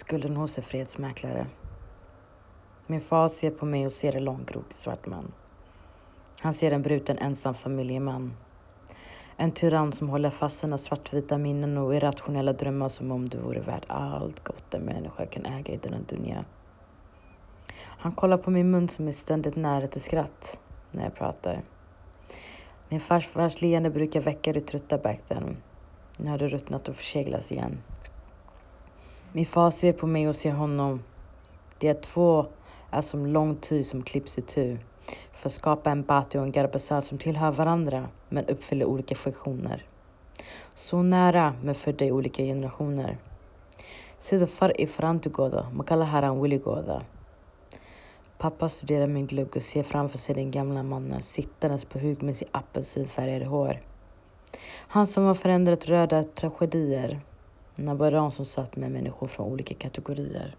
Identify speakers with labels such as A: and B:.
A: skulden hos en fredsmäklare. Min far ser på mig och ser en långgrodd svart man. Han ser en bruten ensam familjeman. En tyrann som håller fast sina svartvita minnen och irrationella drömmar som om det vore värt allt gott en människa kan äga i denna dunja. Han kollar på min mun som är ständigt nära till skratt när jag pratar. Min farfars leende brukar väcka det trötta Backden. Nu har det ruttnat och förseglas igen. Min far ser på mig och ser honom. De två är som lång ty som klipps i tu för att skapa en bati och en garbasar som tillhör varandra men uppfyller olika funktioner. Så nära men födda i olika generationer. Sida far i farantugoda, man kallar herran Willigoda. Pappa studerar min glugg och ser framför sig den gamla mannen sittandes på huk med sitt apelsinfärgade hår. Han som har förändrat röda tragedier. Nabaran som satt med människor från olika kategorier.